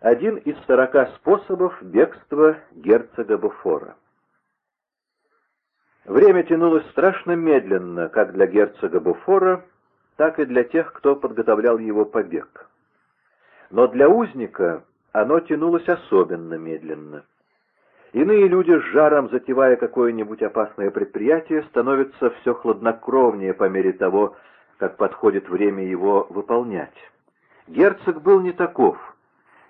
Один из сорока способов бегства герцога Буфора. Время тянулось страшно медленно, как для герцога Буфора, так и для тех, кто подготовлял его побег. Но для узника оно тянулось особенно медленно. Иные люди с жаром, затевая какое-нибудь опасное предприятие, становятся все хладнокровнее по мере того, как подходит время его выполнять. Герцог был не таков.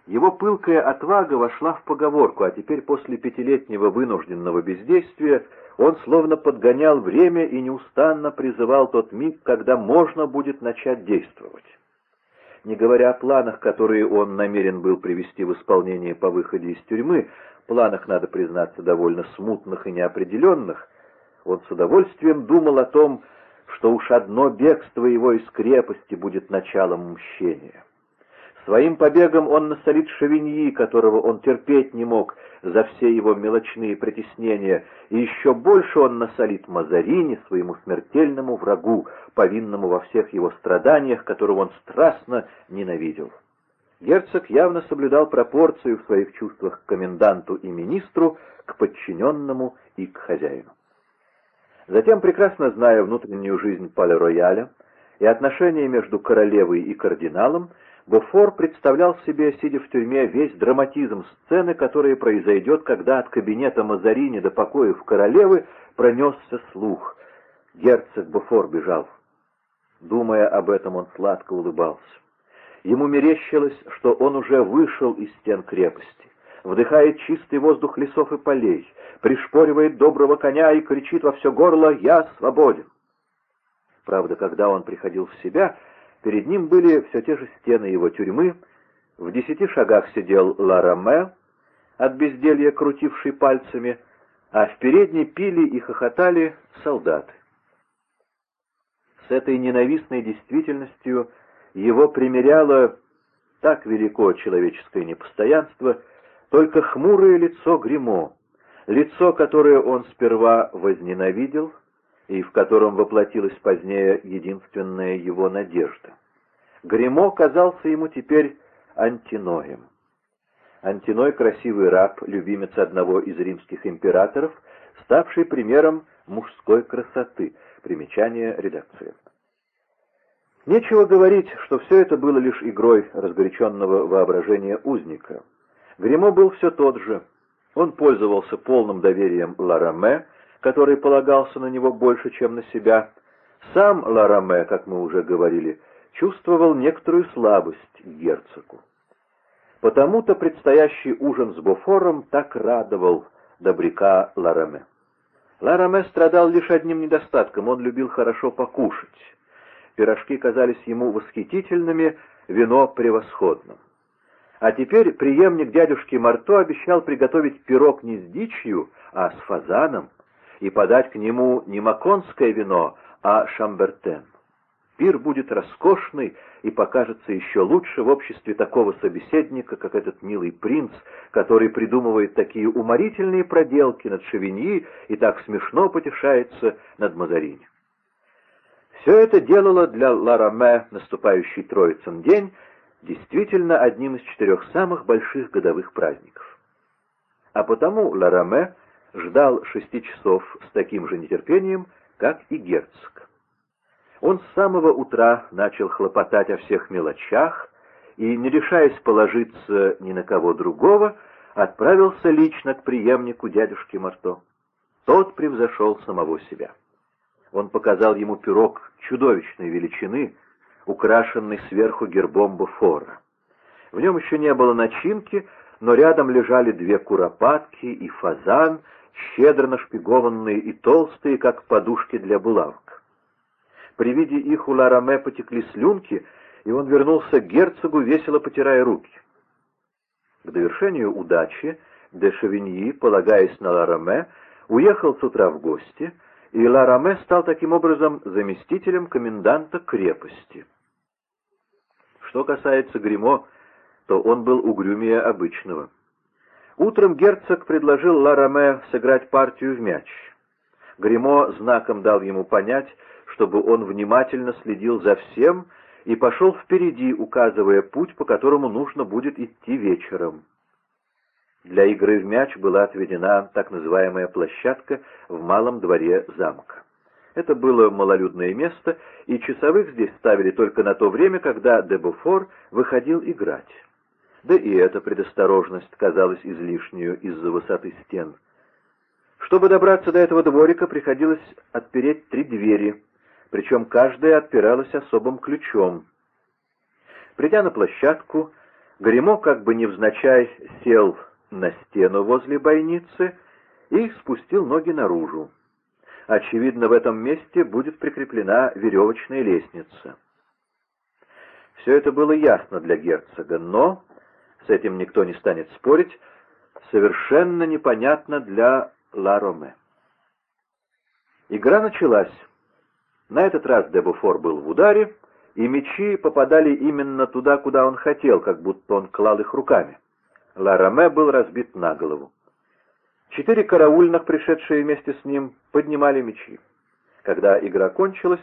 Его пылкая отвага вошла в поговорку, а теперь после пятилетнего вынужденного бездействия он словно подгонял время и неустанно призывал тот миг, когда можно будет начать действовать. Не говоря о планах, которые он намерен был привести в исполнение по выходе из тюрьмы, планах, надо признаться, довольно смутных и неопределенных, он с удовольствием думал о том, что уж одно бегство его из крепости будет началом мщения. Своим побегом он насолит Шавиньи, которого он терпеть не мог за все его мелочные притеснения, и еще больше он насолит Мазарини, своему смертельному врагу, повинному во всех его страданиях, которого он страстно ненавидел. Герцог явно соблюдал пропорцию в своих чувствах к коменданту и министру, к подчиненному и к хозяину. Затем, прекрасно зная внутреннюю жизнь Пале-Рояля и отношения между королевой и кардиналом, Буфор представлял себе, сидя в тюрьме, весь драматизм сцены, которая произойдет, когда от кабинета Мазарини до покоев королевы пронесся слух. Герцог Буфор бежал. Думая об этом, он сладко улыбался. Ему мерещилось, что он уже вышел из стен крепости, вдыхает чистый воздух лесов и полей, пришпоривает доброго коня и кричит во все горло «Я свободен!». Правда, когда он приходил в себя, перед ним были все те же стены его тюрьмы, в десяти шагах сидел Лараме, от безделья крутивший пальцами, а в передней пили и хохотали солдаты. С этой ненавистной действительностью его примеряло так велико человеческое непостоянство, только хмурое лицо Гримо, лицо, которое он сперва возненавидел и в котором воплотилась позднее единственная его надежда. Гримо казался ему теперь антиноем. Антиной — красивый раб, любимец одного из римских императоров, ставший примером мужской красоты. Примечание редакции. Нечего говорить, что все это было лишь игрой разгоряченного воображения узника. Гремо был все тот же. Он пользовался полным доверием Лараме, который полагался на него больше, чем на себя. Сам Лараме, как мы уже говорили, чувствовал некоторую слабость герцогу. Потому-то предстоящий ужин с Буфором так радовал добряка Лараме. Лараме страдал лишь одним недостатком — он любил хорошо покушать. Пирожки казались ему восхитительными, вино превосходным. А теперь преемник дядюшки Марто обещал приготовить пирог не с дичью, а с фазаном, и подать к нему не маконское вино, а шамбертен. Пир будет роскошный и покажется еще лучше в обществе такого собеседника, как этот милый принц, который придумывает такие уморительные проделки над Шевиньи и так смешно потешается над Мазарини. Все это делало для Лараме наступающий Троицын день действительно одним из четырех самых больших годовых праздников. А потому Лараме ждал шести часов с таким же нетерпением, как и герцог. Он с самого утра начал хлопотать о всех мелочах и, не решаясь положиться ни на кого другого, отправился лично к преемнику дядюшки Марто. Тот превзошел самого себя. Он показал ему пирог чудовищной величины, украшенный сверху гербом Буфора. В нем еще не было начинки, но рядом лежали две куропатки и фазан, щедро нашпигованные и толстые, как подушки для булавок. При виде их у Лараме потекли слюнки, и он вернулся к герцогу, весело потирая руки. К довершению удачи де Шевиньи, полагаясь на Лараме, уехал с утра в гости — и Лараме стал таким образом заместителем коменданта крепости. Что касается Гримо, то он был угрюмее обычного. Утром герцог предложил Лараме сыграть партию в мяч. Гримо знаком дал ему понять, чтобы он внимательно следил за всем и пошел впереди, указывая путь, по которому нужно будет идти вечером. Для игры в мяч была отведена так называемая площадка в малом дворе замка. Это было малолюдное место, и часовых здесь ставили только на то время, когда Дебуфор выходил играть. Да и эта предосторожность казалась излишнюю из-за высоты стен. Чтобы добраться до этого дворика, приходилось отпереть три двери, причем каждая отпиралась особым ключом. Придя на площадку, Гремо как бы невзначай сел на стену возле бойницы и спустил ноги наружу. Очевидно, в этом месте будет прикреплена веревочная лестница. Все это было ясно для герцога, но, с этим никто не станет спорить, совершенно непонятно для Лароме. Игра началась. На этот раз Дебуфор был в ударе, и мечи попадали именно туда, куда он хотел, как будто он клал их руками. Лараме был разбит на голову. Четыре караульных, пришедшие вместе с ним, поднимали мечи. Когда игра кончилась,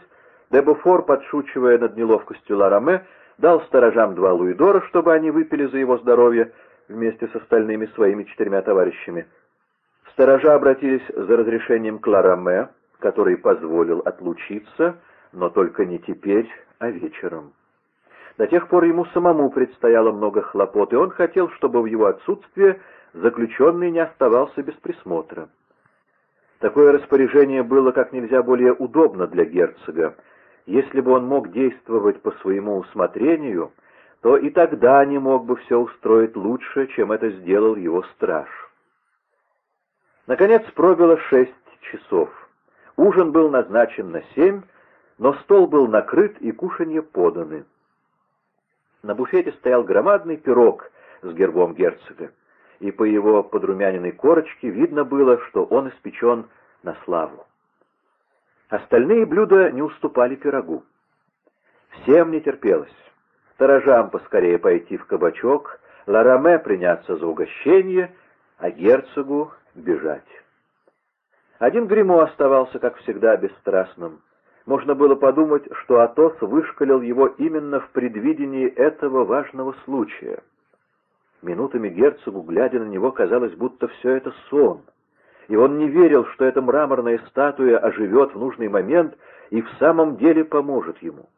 Дебуфор, подшучивая над неловкостью Лараме, дал сторожам два луидора, чтобы они выпили за его здоровье вместе с остальными своими четырьмя товарищами. Сторожа обратились за разрешением к Лараме, который позволил отлучиться, но только не теперь, а вечером. До тех пор ему самому предстояло много хлопот, и он хотел, чтобы в его отсутствие заключенный не оставался без присмотра. Такое распоряжение было как нельзя более удобно для герцога. Если бы он мог действовать по своему усмотрению, то и тогда не мог бы все устроить лучше, чем это сделал его страж. Наконец пробило шесть часов. Ужин был назначен на семь, но стол был накрыт и кушанье поданы. На буфете стоял громадный пирог с гербом герцога и по его подрумяненной корочке видно было, что он испечен на славу. Остальные блюда не уступали пирогу. Всем не терпелось. Сторожам поскорее пойти в кабачок, Лараме приняться за угощение, а герцогу бежать. Один гримо оставался, как всегда, бесстрастным. Можно было подумать, что Атос вышкалил его именно в предвидении этого важного случая — Минутами герцогу, глядя на него, казалось, будто все это сон. И он не верил, что эта мраморная статуя оживет в нужный момент и в самом деле поможет ему.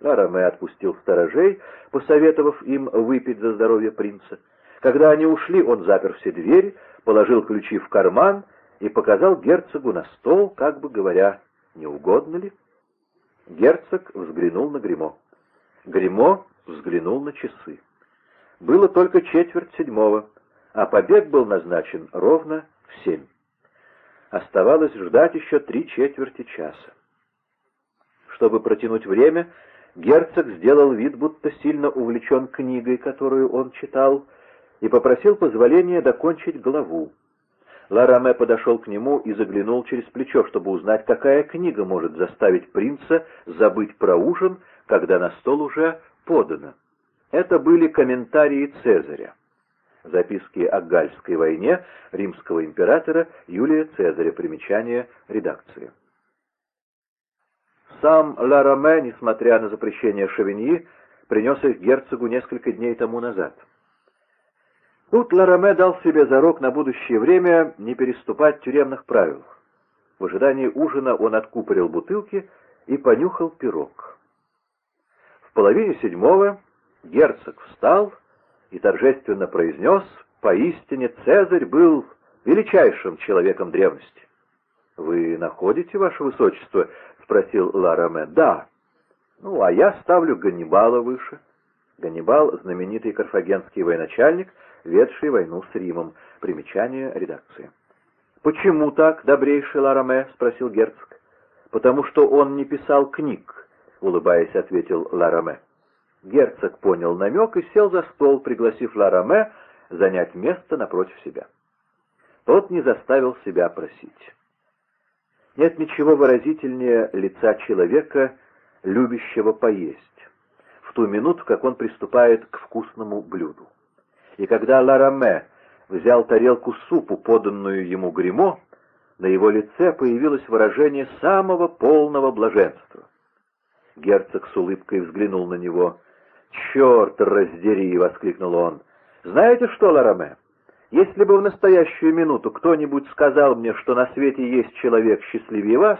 Араме отпустил сторожей, посоветовав им выпить за здоровье принца. Когда они ушли, он запер все двери, положил ключи в карман и показал герцогу на стол, как бы говоря, не угодно ли? Герцог взглянул на Гримо. Гримо взглянул на часы. Было только четверть седьмого, а побег был назначен ровно семь. Оставалось ждать еще три четверти часа. Чтобы протянуть время, герцог сделал вид, будто сильно увлечен книгой, которую он читал, и попросил позволения докончить главу. Лараме подошел к нему и заглянул через плечо, чтобы узнать, какая книга может заставить принца забыть про ужин, когда на стол уже подано. Это были комментарии Цезаря. Записки о Гальской войне римского императора Юлия Цезаря. Примечание редакции. Сам Лараме, несмотря на запрещение Шавиньи, принес их герцогу несколько дней тому назад. Тут Лараме дал себе зарок на будущее время не переступать тюремных правил. В ожидании ужина он откупорил бутылки и понюхал пирог. В половине седьмого Герцог встал и торжественно произнес, поистине Цезарь был величайшим человеком древности. «Вы находите, ваше высочество?» — спросил Лараме. «Да». «Ну, а я ставлю Ганнибала выше». Ганнибал — знаменитый карфагенский военачальник, ведший войну с Римом. Примечание редакции. «Почему так, добрейший Лараме?» — спросил герцог. «Потому что он не писал книг», — улыбаясь, ответил Лараме. Герцог понял намек и сел за стол, пригласив Лараме занять место напротив себя. Тот не заставил себя просить. Нет ничего выразительнее лица человека, любящего поесть, в ту минуту, как он приступает к вкусному блюду. И когда Лараме взял тарелку супу, поданную ему гримо, на его лице появилось выражение самого полного блаженства. Герцог с улыбкой взглянул на него. «Черт раздери!» — воскликнул он. «Знаете что, Лараме, если бы в настоящую минуту кто-нибудь сказал мне, что на свете есть человек счастливее вас,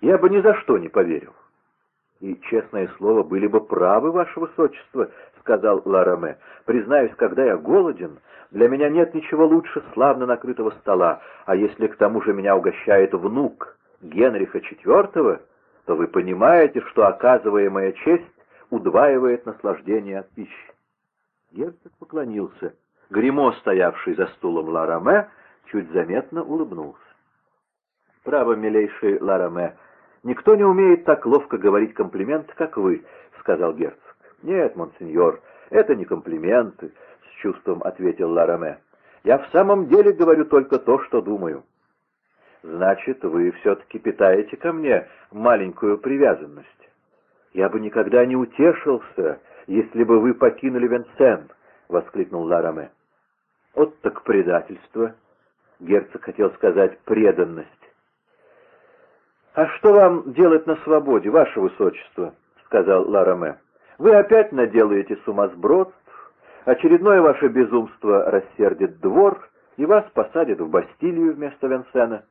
я бы ни за что не поверил». «И, честное слово, были бы правы, ваше высочество», — сказал Лараме. «Признаюсь, когда я голоден, для меня нет ничего лучше славно накрытого стола, а если к тому же меня угощает внук Генриха IV, то вы понимаете, что оказываемая честь удваивает наслаждение от пищи. Герцог поклонился. Гримо, стоявший за стулом Лараме, чуть заметно улыбнулся. «Право, милейший Лараме, никто не умеет так ловко говорить комплименты, как вы», — сказал герцог. «Нет, монсеньор, это не комплименты», — с чувством ответил Лараме. «Я в самом деле говорю только то, что думаю». «Значит, вы все-таки питаете ко мне маленькую привязанность». «Я бы никогда не утешился, если бы вы покинули Венсен», — воскликнул Лараме. «Вот так предательство!» — герцог хотел сказать «преданность». «А что вам делать на свободе, ваше высочество?» — сказал Лараме. «Вы опять наделаете сумасбродств, очередное ваше безумство рассердит двор, и вас посадят в Бастилию вместо Венсена.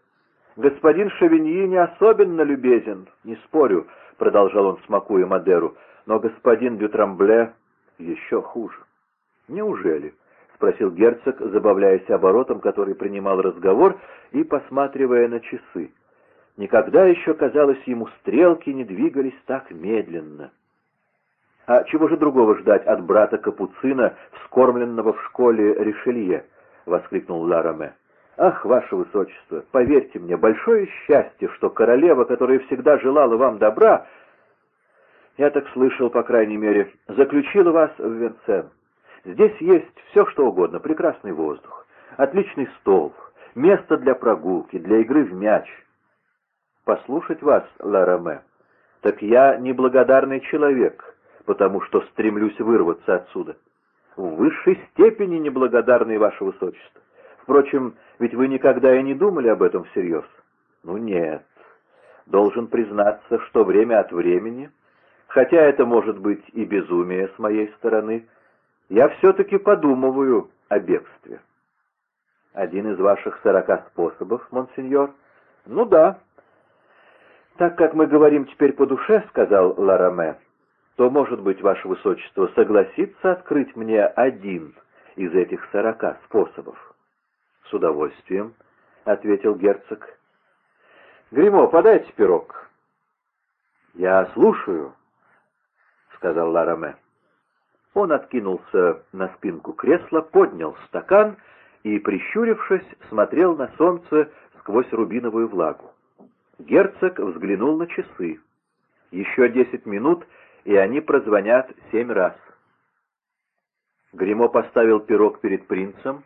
Господин Шавиньи не особенно любезен, не спорю, — продолжал он, смакуя Мадеру, — но господин Дютрамбле еще хуже. «Неужели?» — спросил герцог, забавляясь оборотом, который принимал разговор и посматривая на часы. Никогда еще, казалось ему, стрелки не двигались так медленно. «А чего же другого ждать от брата Капуцина, вскормленного в школе Ришелье?» — воскликнул Лараме. «Ах, ваше высочество, поверьте мне, большое счастье, что королева, которая всегда желала вам добра, я так слышал, по крайней мере, заключила вас в Венцен. Здесь есть все, что угодно, прекрасный воздух, отличный стол, место для прогулки, для игры в мяч. Послушать вас, Лараме, так я неблагодарный человек, потому что стремлюсь вырваться отсюда. В высшей степени неблагодарный, ваше высочество. Впрочем, ведь вы никогда и не думали об этом всерьез. Ну нет. Должен признаться, что время от времени, хотя это может быть и безумие с моей стороны, я все-таки подумываю о бегстве. Один из ваших сорока способов, монсеньор? Ну да. Так как мы говорим теперь по душе, сказал Лараме, то, может быть, ваше высочество согласится открыть мне один из этих сорока способов. «С удовольствием», — ответил герцог. «Гримо, подайте пирог». «Я слушаю», — сказал Лараме. Он откинулся на спинку кресла, поднял стакан и, прищурившись, смотрел на солнце сквозь рубиновую влагу. Герцог взглянул на часы. Еще десять минут, и они прозвонят семь раз. Гримо поставил пирог перед принцем,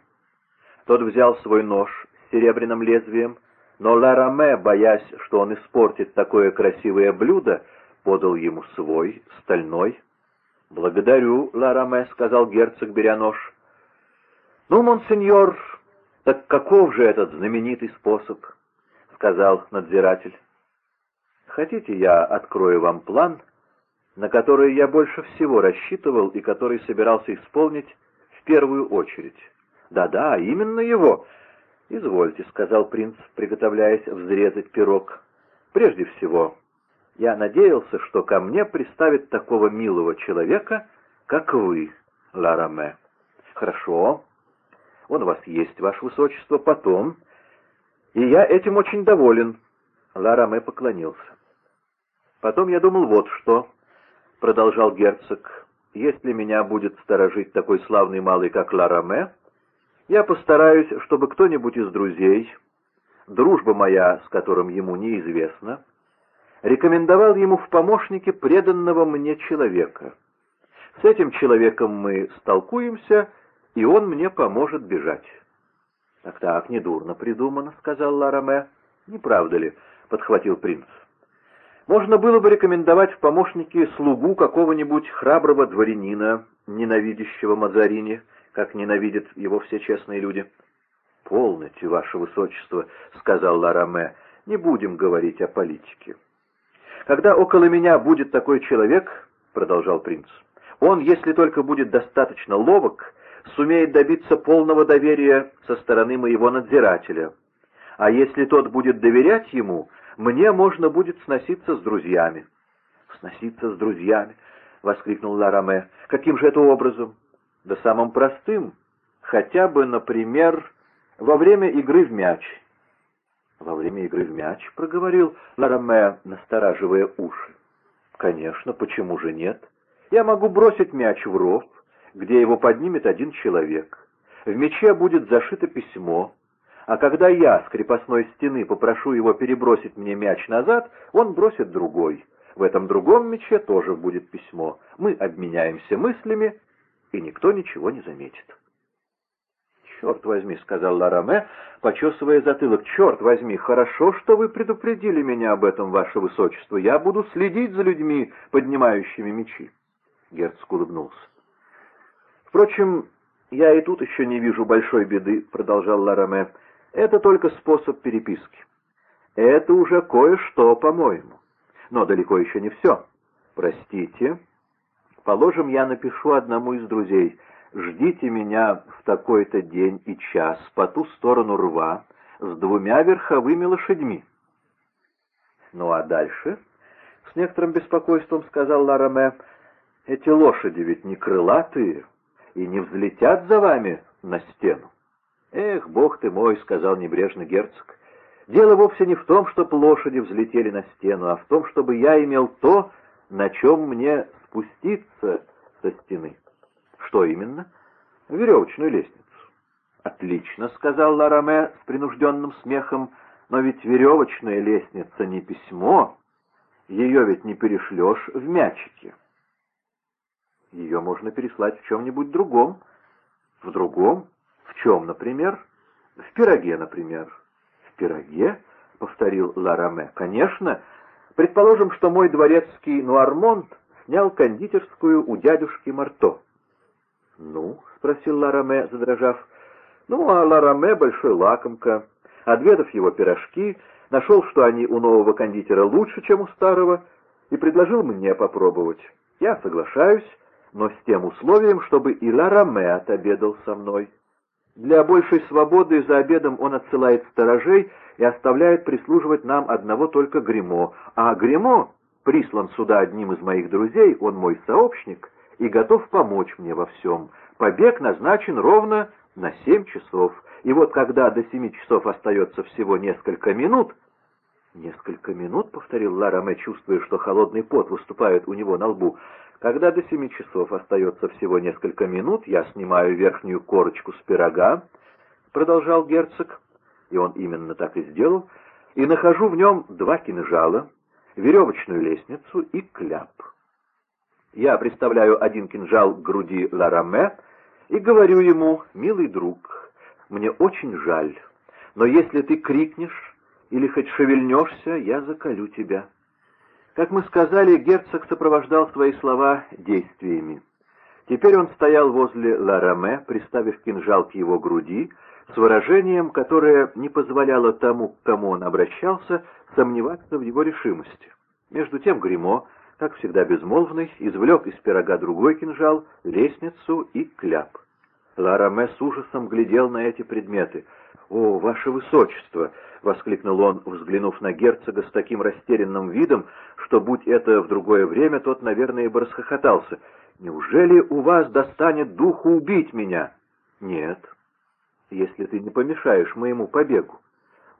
тот взял свой нож с серебряным лезвием, но Лараме, боясь, что он испортит такое красивое блюдо, подал ему свой, стальной. «Благодарю, Лараме», — сказал герцог, беря нож. «Ну, монсеньор, так каков же этот знаменитый способ?» — сказал надзиратель. «Хотите, я открою вам план, на который я больше всего рассчитывал и который собирался исполнить в первую очередь?» «Да-да, именно его!» «Извольте», — сказал принц, приготовляясь взрезать пирог. «Прежде всего, я надеялся, что ко мне приставят такого милого человека, как вы, Лараме. Хорошо. Он у вас есть, ваше высочество, потом. И я этим очень доволен». Лараме поклонился. «Потом я думал вот что», — продолжал герцог. «Если меня будет сторожить такой славный малый, как Лараме, я постараюсь, чтобы кто-нибудь из друзей, дружба моя, с которым ему неизвестна, рекомендовал ему в помощнике преданного мне человека. С этим человеком мы столкуемся, и он мне поможет бежать. «Так, так, недурно придумано», — сказал Лараме. «Не правда ли?» — подхватил принц. «Можно было бы рекомендовать в помощники слугу какого-нибудь храброго дворянина, ненавидящего Мазарини, как ненавидят его все честные люди. «Полноте, ваше высочество», — сказал Лараме, — «не будем говорить о политике. Когда около меня будет такой человек, — продолжал принц, — он, если только будет достаточно ловок, сумеет добиться полного доверия со стороны моего надзирателя. А если тот будет доверять ему, мне можно будет сноситься с друзьями. — Сноситься с друзьями? — воскликнул Лараме. — Каким же это образом? — Да самым простым. Хотя бы, например, во время игры в мяч. — Во время игры в мяч? — проговорил Лараме, настораживая уши. — Конечно, почему же нет? Я могу бросить мяч в ров, где его поднимет один человек. В мяче будет зашито письмо, а когда я с крепостной стены попрошу его перебросить мне мяч назад, он бросит другой. В этом другом мяче тоже будет письмо. Мы обменяемся мыслями, и никто ничего не заметит. «Черт возьми», — сказал Лараме, почесывая затылок, — «черт возьми, хорошо, что вы предупредили меня об этом, ваше высочество. Я буду следить за людьми, поднимающими мечи». Герцог улыбнулся. «Впрочем, я и тут еще не вижу большой беды», — продолжал Лараме. «Это только способ переписки. Это уже кое-что, по-моему. Но далеко еще не все. Простите. Положим, я напишу одному из друзей. Ждите меня в такой-то день и час по ту сторону рва с двумя верховыми лошадьми». «Ну а дальше?» — с некоторым беспокойством сказал Лараме. «Эти лошади ведь не крылатые» и не взлетят за вами на стену. «Эх, бог ты мой», — сказал небрежно герцог, — «дело вовсе не в том, чтобы лошади взлетели на стену, а в том, чтобы я имел то, на чем мне спуститься со стены». «Что именно?» «Веревочную лестницу». «Отлично», — сказал Лараме с принужденным смехом, — «но ведь веревочная лестница не письмо, ее ведь не перешлешь в мячике». Ее можно переслать в чем-нибудь другом. В другом? В чем, например? В пироге, например. В пироге? — повторил Лараме. Конечно. Предположим, что мой дворецкий Нуармонт снял кондитерскую у дядюшки Марто. «Ну?» — спросил Лараме, задрожав. «Ну, а Лараме большой лакомка. Отведав его пирожки, нашел, что они у нового кондитера лучше, чем у старого, и предложил мне попробовать. Я соглашаюсь, но с тем условием, чтобы и Лараме отобедал со мной. Для большей свободы за обедом он отсылает сторожей и оставляет прислуживать нам одного только Гримо, а Гримо прислан сюда одним из моих друзей, он мой сообщник и готов помочь мне во всем. Побег назначен ровно на семь часов, и вот когда до семи часов остается всего несколько минут... «Несколько минут», — повторил Лараме, чувствуя, что холодный пот выступает у него на лбу, когда до семи часов остается всего несколько минут, я снимаю верхнюю корочку с пирога, — продолжал герцог, и он именно так и сделал, и нахожу в нем два кинжала, веревочную лестницу и кляп. Я представляю один кинжал к груди Лараме и говорю ему, «Милый друг, мне очень жаль, но если ты крикнешь или хоть шевельнешься, я заколю тебя». Как мы сказали, герцог сопровождал свои слова действиями. Теперь он стоял возле Лараме, приставив кинжал к его груди, с выражением, которое не позволяло тому, к кому он обращался, сомневаться в его решимости. Между тем Гримо, как всегда безмолвный, извлек из пирога другой кинжал, лестницу и кляп. Лараме с ужасом глядел на эти предметы. «О, ваше высочество!» — воскликнул он, взглянув на герцога с таким растерянным видом, что, будь это в другое время, тот, наверное, бы расхохотался. «Неужели у вас достанет духу убить меня?» «Нет, если ты не помешаешь моему побегу.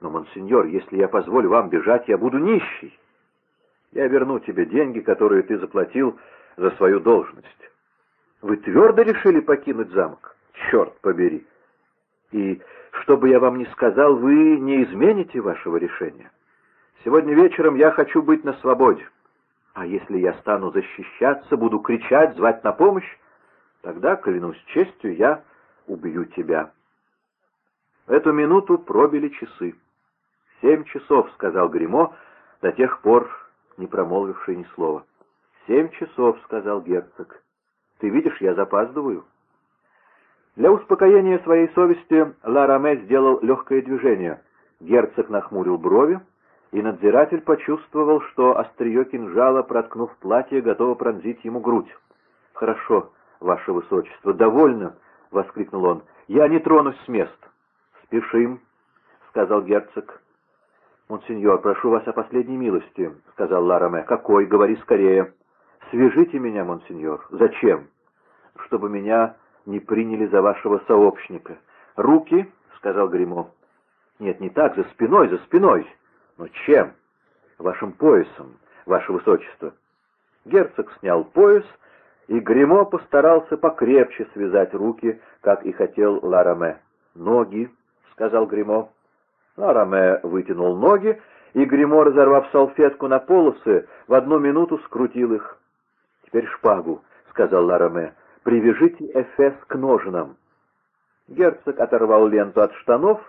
Но, монсеньор, если я позволю вам бежать, я буду нищий. Я верну тебе деньги, которые ты заплатил за свою должность. Вы твердо решили покинуть замок? Черт побери! И что бы я вам ни сказал, вы не измените вашего решения. Сегодня вечером я хочу быть на свободе. А если я стану защищаться, буду кричать, звать на помощь, тогда, клянусь честью, я убью тебя. В эту минуту пробили часы. «Семь часов», — сказал Гримо, до тех пор не промолвивший ни слова. «Семь часов», — сказал герцог. «Ты видишь, я запаздываю». Для успокоения своей совести Ла Раме сделал легкое движение. Герцог нахмурил брови и надзиратель почувствовал, что острие кинжала, проткнув платье, готово пронзить ему грудь. «Хорошо, ваше высочество, довольно!» — воскликнул он. «Я не тронусь с мест». «Спешим», — сказал герцог. «Монсеньор, прошу вас о последней милости», — сказал Лараме. «Какой? Говори скорее». «Свяжите меня, монсеньор». «Зачем?» «Чтобы меня не приняли за вашего сообщника». «Руки», — сказал Гримо. «Нет, не так, за спиной, за спиной». «Но чем?» «Вашим поясом, ваше высочество». Герцог снял пояс, и Гримо постарался покрепче связать руки, как и хотел Лараме. «Ноги», — сказал Гримо. Лараме вытянул ноги, и Гримо, разорвав салфетку на полосы, в одну минуту скрутил их. «Теперь шпагу», — сказал Лараме. «Привяжите Эфес к ножнам». Герцог оторвал ленту от штанов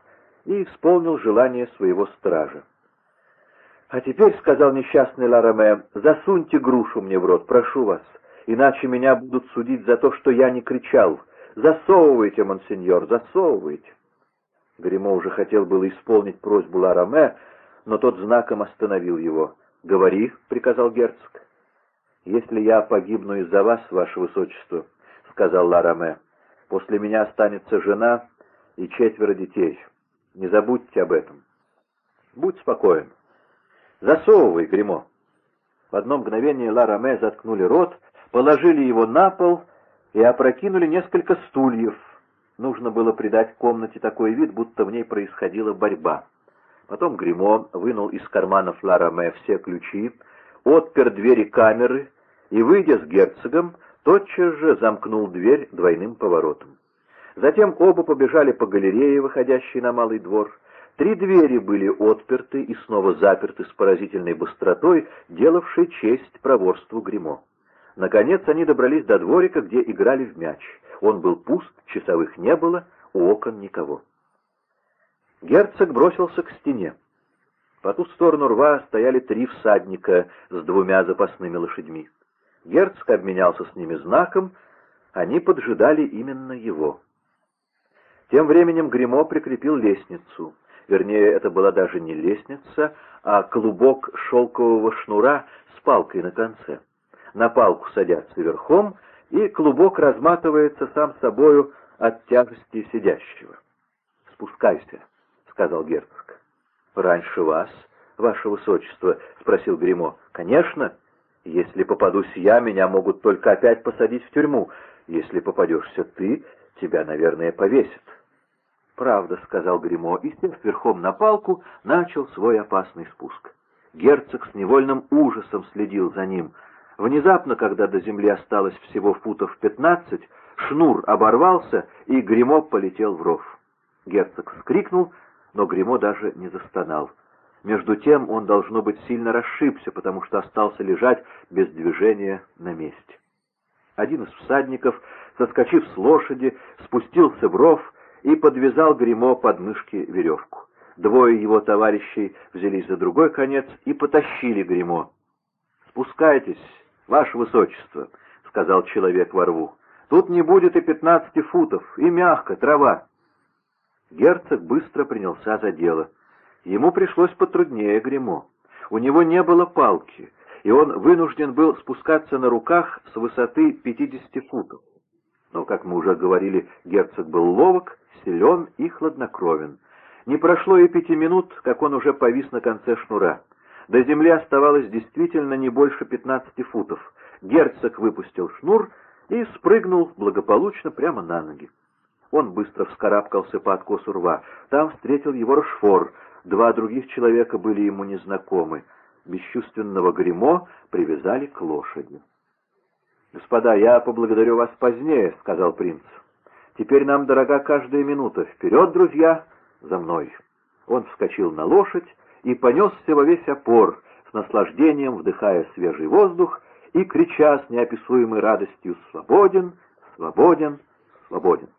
и исполнил желание своего стража. «А теперь, — сказал несчастный Лараме, — засуньте грушу мне в рот, прошу вас, иначе меня будут судить за то, что я не кричал. Засовывайте, монсеньор, засовывайте». Гремо уже хотел было исполнить просьбу Лараме, но тот знаком остановил его. «Говори», — приказал герцог. «Если я погибну из-за вас, ваше высочество», — сказал Лараме, — «после меня останется жена и четверо детей. Не забудьте об этом. Будь спокоен». «Засовывай, гримо В одно мгновение Ла Роме заткнули рот, положили его на пол и опрокинули несколько стульев. Нужно было придать комнате такой вид, будто в ней происходила борьба. Потом гримо вынул из карманов Ла Роме все ключи, отпер двери камеры и, выйдя с герцогом, тотчас же замкнул дверь двойным поворотом. Затем оба побежали по галерее, выходящей на малый двор, Три двери были отперты и снова заперты с поразительной быстротой, делавшей честь проворству гримо Наконец они добрались до дворика, где играли в мяч. Он был пуст, часовых не было, у окон никого. Герцог бросился к стене. По ту сторону рва стояли три всадника с двумя запасными лошадьми. Герцог обменялся с ними знаком, они поджидали именно его. Тем временем гримо прикрепил лестницу — Вернее, это была даже не лестница, а клубок шелкового шнура с палкой на конце. На палку садятся верхом, и клубок разматывается сам собою от тяжести сидящего. «Спускайся», — сказал герцог. «Раньше вас, ваше высочество?» — спросил гримо «Конечно. Если попадусь я, меня могут только опять посадить в тюрьму. Если попадешься ты, тебя, наверное, повесят». «Правда», — сказал Гримо, и, сев верхом на палку, начал свой опасный спуск. Герцог с невольным ужасом следил за ним. Внезапно, когда до земли осталось всего футов пятнадцать, шнур оборвался, и Гримо полетел в ров. Герцог вскрикнул, но Гримо даже не застонал. Между тем он, должно быть, сильно расшибся, потому что остался лежать без движения на месте. Один из всадников, соскочив с лошади, спустился в ров и подвязал гримо под мышки веревку. Двое его товарищей взялись за другой конец и потащили гримо. «Спускайтесь, ваше высочество», — сказал человек во рву. «Тут не будет и пятнадцати футов, и мягко, трава». Герцог быстро принялся за дело. Ему пришлось потруднее гримо. У него не было палки, и он вынужден был спускаться на руках с высоты пятидесяти футов. Но, как мы уже говорили, герцог был ловок, силен и хладнокровен. Не прошло и пяти минут, как он уже повис на конце шнура. До земли оставалось действительно не больше пятнадцати футов. Герцог выпустил шнур и спрыгнул благополучно прямо на ноги. Он быстро вскарабкался по откосу рва. Там встретил его Рошфор. Два других человека были ему незнакомы. Бесчувственного гримо привязали к лошади. «Господа, я поблагодарю вас позднее», — сказал принц. «Теперь нам дорога каждая минута. Вперед, друзья, за мной!» Он вскочил на лошадь и понесся во весь опор, с наслаждением вдыхая свежий воздух и крича с неописуемой радостью «Свободен! Свободен! Свободен!»